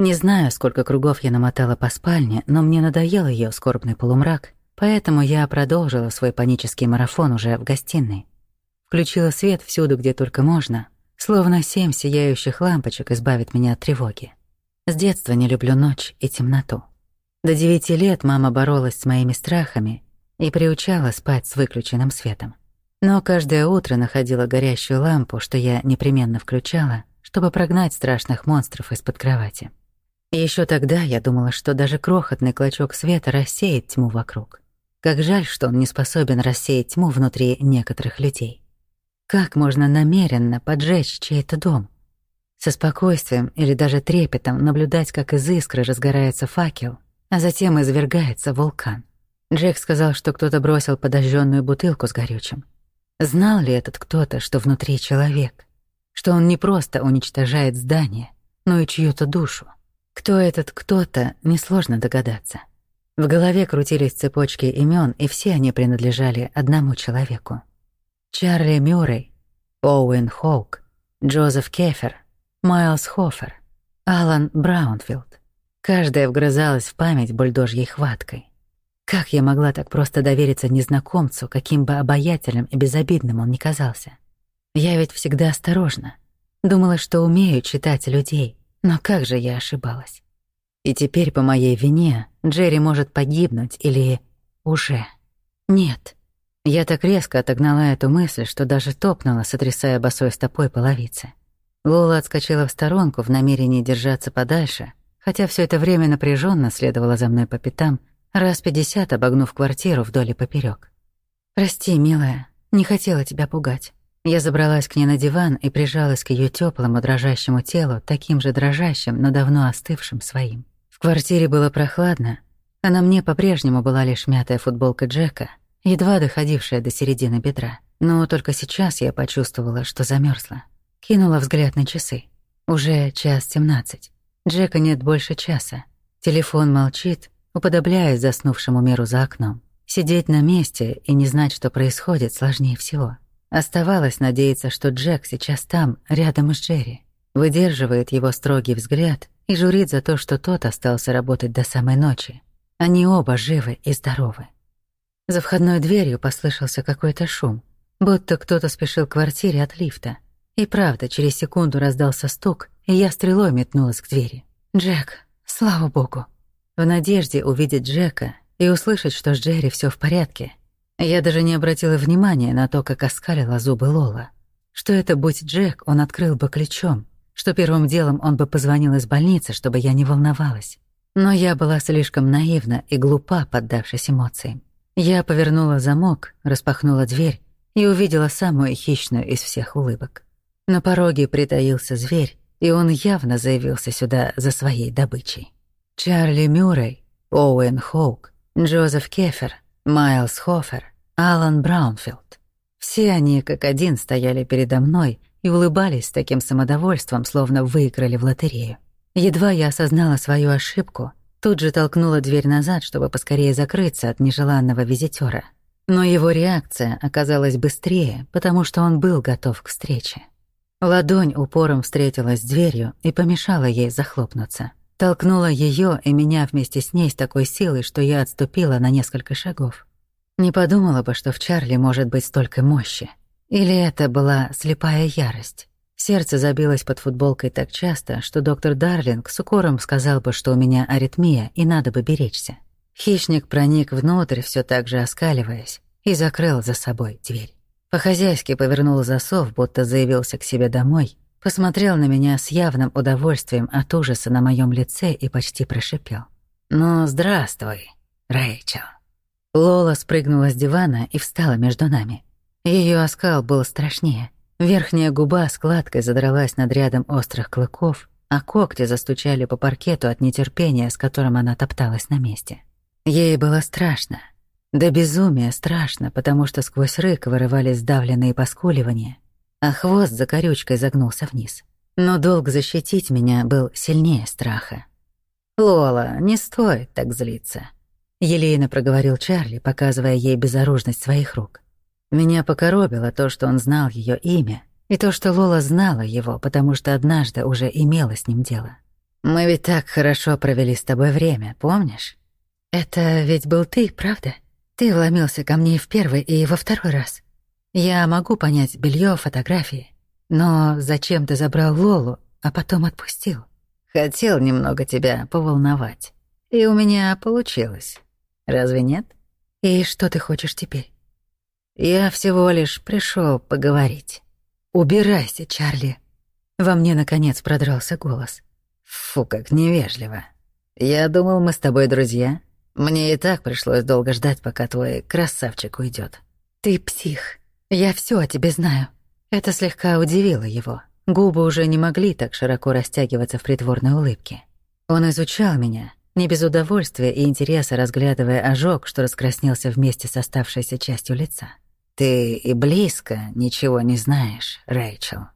Не знаю, сколько кругов я намотала по спальне, но мне надоел ее скорбный полумрак, поэтому я продолжила свой панический марафон уже в гостиной. Включила свет всюду, где только можно, словно семь сияющих лампочек избавит меня от тревоги. С детства не люблю ночь и темноту. До девяти лет мама боролась с моими страхами и приучала спать с выключенным светом. Но каждое утро находила горящую лампу, что я непременно включала, чтобы прогнать страшных монстров из-под кровати. И ещё тогда я думала, что даже крохотный клочок света рассеет тьму вокруг. Как жаль, что он не способен рассеять тьму внутри некоторых людей. Как можно намеренно поджечь чей-то дом? Со спокойствием или даже трепетом наблюдать, как из искры разгорается факел, а затем извергается вулкан. Джек сказал, что кто-то бросил подожженную бутылку с горючим. Знал ли этот кто-то, что внутри человек? Что он не просто уничтожает здание, но и чью-то душу? Кто этот кто-то, несложно догадаться. В голове крутились цепочки имен, и все они принадлежали одному человеку. Чарли Мюррей, Оуэн Хоук, Джозеф Кефер, Майлз Хофер, Алан Браунфилд. Каждая вгрызалась в память бульдожьей хваткой. Как я могла так просто довериться незнакомцу, каким бы обаятельным и безобидным он ни казался? Я ведь всегда осторожна. Думала, что умею читать людей, но как же я ошибалась. И теперь по моей вине Джерри может погибнуть или... уже. Нет. Я так резко отогнала эту мысль, что даже топнула, сотрясая босой стопой половицы. Лола отскочила в сторонку в намерении держаться подальше, хотя все это время напряженно следовала за мной по пятам, раз пятьдесят обогнув квартиру вдоль и поперёк. «Прости, милая, не хотела тебя пугать». Я забралась к ней на диван и прижалась к её тёплому дрожащему телу, таким же дрожащим, но давно остывшим своим. В квартире было прохладно, а на мне по-прежнему была лишь мятая футболка Джека, едва доходившая до середины бедра. Но только сейчас я почувствовала, что замёрзла. Кинула взгляд на часы. Уже час семнадцать. Джека нет больше часа. Телефон молчит, уподобляясь заснувшему миру за окном. Сидеть на месте и не знать, что происходит, сложнее всего. Оставалось надеяться, что Джек сейчас там, рядом с Джерри. Выдерживает его строгий взгляд и журит за то, что тот остался работать до самой ночи. Они оба живы и здоровы. За входной дверью послышался какой-то шум, будто кто-то спешил к квартире от лифта. И правда, через секунду раздался стук, и я стрелой метнулась к двери. «Джек, слава богу!» В надежде увидеть Джека и услышать, что с Джерри все в порядке, я даже не обратила внимания на то, как оскалила зубы Лола. Что это, будь Джек, он открыл бы ключом, что первым делом он бы позвонил из больницы, чтобы я не волновалась. Но я была слишком наивна и глупа, поддавшись эмоциям. Я повернула замок, распахнула дверь и увидела самую хищную из всех улыбок. На пороге притаился зверь, и он явно заявился сюда за своей добычей. Чарли Мюррей, Оуэн Хоук, Джозеф Кефер, Майлз Хофер, Алан Браунфилд. Все они как один стояли передо мной и улыбались с таким самодовольством, словно выиграли в лотерею. Едва я осознала свою ошибку, тут же толкнула дверь назад, чтобы поскорее закрыться от нежеланного визитёра. Но его реакция оказалась быстрее, потому что он был готов к встрече. Ладонь упором встретилась с дверью и помешала ей захлопнуться. Толкнула ее и меня вместе с ней с такой силой, что я отступила на несколько шагов. Не подумала бы, что в Чарли может быть столько мощи. Или это была слепая ярость. Сердце забилось под футболкой так часто, что доктор Дарлинг с укором сказал бы, что у меня аритмия и надо бы беречься. Хищник проник внутрь, все так же оскаливаясь, и закрыл за собой дверь. По-хозяйски повернул засов, будто заявился к себе домой, посмотрел на меня с явным удовольствием от ужаса на моем лице и почти прошипел. «Ну, здравствуй, Рэйчел». Лола спрыгнула с дивана и встала между нами. Ее оскал был страшнее. Верхняя губа складкой задралась над рядом острых клыков, а когти застучали по паркету от нетерпения, с которым она топталась на месте. Ей было страшно. До безумия страшно, потому что сквозь рык вырывались сдавленные поскуливания, а хвост за корючкой загнулся вниз. Но долг защитить меня был сильнее страха. «Лола, не стоит так злиться», — елейно проговорил Чарли, показывая ей безоружность своих рук. Меня покоробило то, что он знал ее имя, и то, что Лола знала его, потому что однажды уже имела с ним дело. Мы ведь так хорошо провели с тобой время, помнишь? Это ведь был ты, правда? Ты вломился ко мне в первый, и во второй раз. Я могу понять белье, фотографии. Но зачем ты забрал Лолу, а потом отпустил? Хотел немного тебя поволновать. И у меня получилось. Разве нет? И что ты хочешь теперь? Я всего лишь пришел поговорить. Убирайся, Чарли. Во мне, наконец, продрался голос. Фу, как невежливо. Я думал, мы с тобой друзья. Мне и так пришлось долго ждать, пока твой красавчик уйдет. Ты псих. Я все о тебе знаю. Это слегка удивило его. Губы уже не могли так широко растягиваться в притворной улыбке. Он изучал меня, не без удовольствия и интереса разглядывая ожог, что раскраснелся вместе с оставшейся частью лица. «Ты и близко ничего не знаешь, Рэйчел».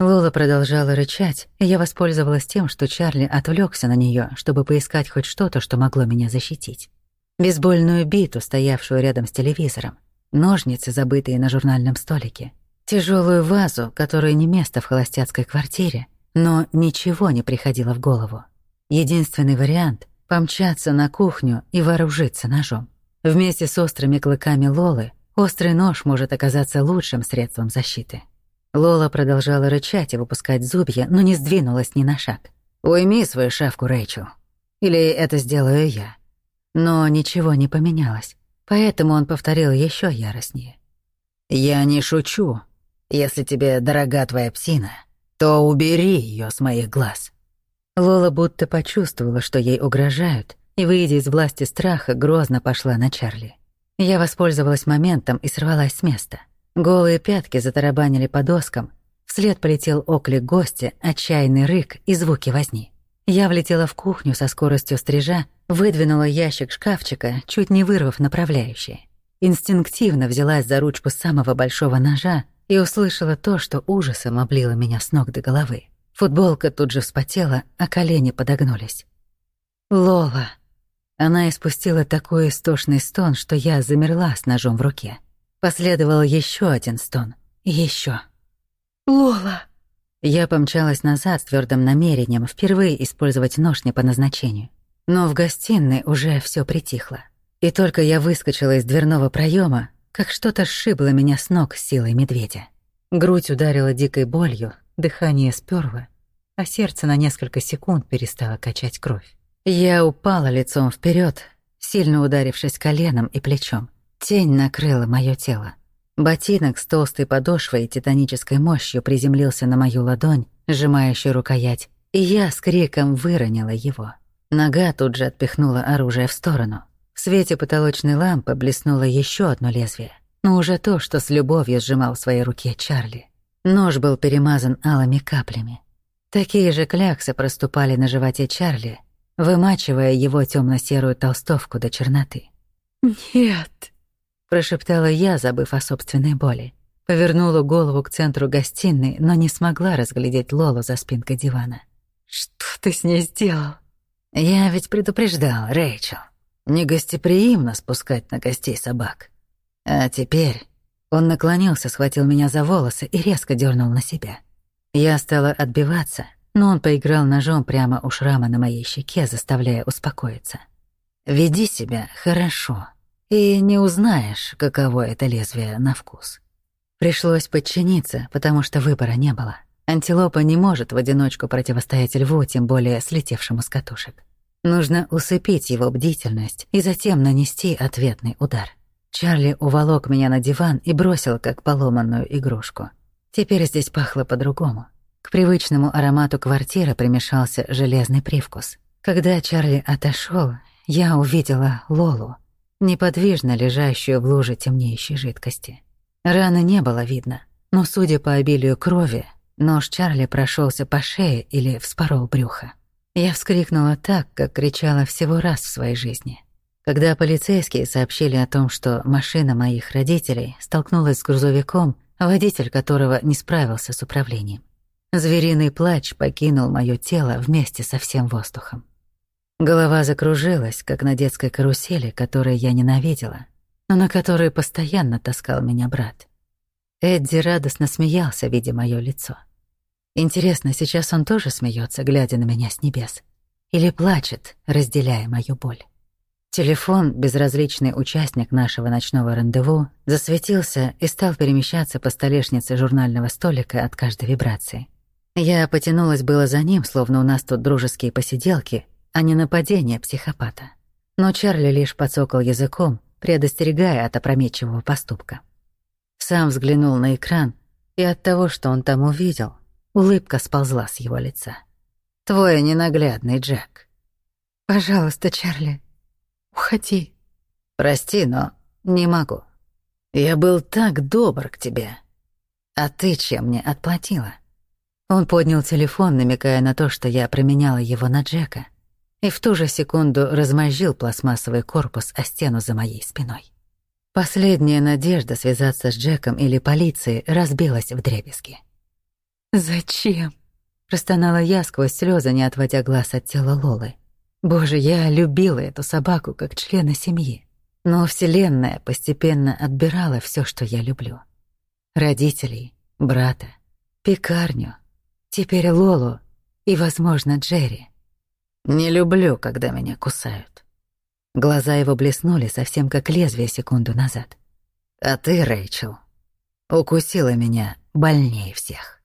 Лола продолжала рычать, и я воспользовалась тем, что Чарли отвлекся на нее, чтобы поискать хоть что-то, что могло меня защитить. Бейсбольную биту, стоявшую рядом с телевизором, ножницы, забытые на журнальном столике, тяжелую вазу, которая не место в холостяцкой квартире, но ничего не приходило в голову. Единственный вариант — помчаться на кухню и вооружиться ножом. Вместе с острыми клыками Лолы острый нож может оказаться лучшим средством защиты. Лола продолжала рычать и выпускать зубья, но не сдвинулась ни на шаг. «Уйми свою шавку, Рэйчел. Или это сделаю я». Но ничего не поменялось, поэтому он повторил еще яростнее. «Я не шучу. Если тебе дорога твоя псина, то убери ее с моих глаз». Лола будто почувствовала, что ей угрожают, и, выйдя из власти страха, грозно пошла на Чарли. Я воспользовалась моментом и сорвалась с места. Голые пятки затарабанили по доскам, вслед полетел оклик гостя, отчаянный рык и звуки возни. Я влетела в кухню со скоростью стрижа, выдвинула ящик шкафчика, чуть не вырвав направляющее. Инстинктивно взялась за ручку самого большого ножа и услышала то, что ужасом облило меня с ног до головы. Футболка тут же вспотела, а колени подогнулись. «Лола!» Она испустила такой истошный стон, что я замерла с ножом в руке. Последовал еще один стон. еще. «Лола!» Я помчалась назад с твердым намерением впервые использовать нож не по назначению. Но в гостиной уже все притихло. И только я выскочила из дверного проема, как что-то сшибло меня с ног силой медведя. Грудь ударила дикой болью, дыхание сперло, а сердце на несколько секунд перестало качать кровь. Я упала лицом вперед, сильно ударившись коленом и плечом. Тень накрыла мое тело. Ботинок с толстой подошвой и титанической мощью приземлился на мою ладонь, сжимающую рукоять, и я с криком выронила его. Нога тут же отпихнула оружие в сторону. В свете потолочной лампы блеснуло еще одно лезвие, но уже то, что с любовью сжимал в своей руке Чарли. Нож был перемазан алыми каплями. Такие же кляксы проступали на животе Чарли, вымачивая его темно серую толстовку до черноты. «Нет!» прошептала я, забыв о собственной боли. Повернула голову к центру гостиной, но не смогла разглядеть Лолу за спинкой дивана. «Что ты с ней сделал?» «Я ведь предупреждал, Рэйчел. Негостеприимно спускать на гостей собак. А теперь...» Он наклонился, схватил меня за волосы и резко дернул на себя. Я стала отбиваться, но он поиграл ножом прямо у шрама на моей щеке, заставляя успокоиться. «Веди себя хорошо», и не узнаешь, каково это лезвие на вкус. Пришлось подчиниться, потому что выбора не было. Антилопа не может в одиночку противостоять льву, тем более слетевшему с катушек. Нужно усыпить его бдительность и затем нанести ответный удар. Чарли уволок меня на диван и бросил, как поломанную игрушку. Теперь здесь пахло по-другому. К привычному аромату квартиры примешался железный привкус. Когда Чарли отошел, я увидела Лолу, неподвижно лежащую в луже темнеющей жидкости. Раны не было видно, но, судя по обилию крови, нож Чарли прошелся по шее или вспорол брюхо. Я вскрикнула так, как кричала всего раз в своей жизни. Когда полицейские сообщили о том, что машина моих родителей столкнулась с грузовиком, водитель которого не справился с управлением. Звериный плач покинул моё тело вместе со всем воздухом. Голова закружилась, как на детской карусели, которую я ненавидела, но на которой постоянно таскал меня брат. Эдди радостно смеялся, видя моё лицо. Интересно, сейчас он тоже смеется, глядя на меня с небес. или плачет, разделяя мою боль. Телефон, безразличный участник нашего ночного рандеву, засветился и стал перемещаться по столешнице журнального столика от каждой вибрации. Я потянулась было за ним, словно у нас тут дружеские посиделки, а не нападение психопата. Но Чарли лишь подсокал языком, предостерегая от опрометчивого поступка. Сам взглянул на экран, и от того, что он там увидел, улыбка сползла с его лица. «Твой ненаглядный Джек». «Пожалуйста, Чарли, уходи». «Прости, но не могу. Я был так добр к тебе. А ты чем мне отплатила?» Он поднял телефон, намекая на то, что я променяла его на Джека, и в ту же секунду размозжил пластмассовый корпус о стену за моей спиной. Последняя надежда связаться с Джеком или полицией разбилась в дребезги. «Зачем?» — простонала я сквозь слезы, не отводя глаз от тела Лолы. Боже, я любила эту собаку как члена семьи. Но Вселенная постепенно отбирала все, что я люблю. Родителей, брата, пекарню, теперь Лолу и, возможно, Джерри. Не люблю, когда меня кусают. Глаза его блеснули совсем как лезвие секунду назад. А ты, Рэйчел, укусила меня больнее всех.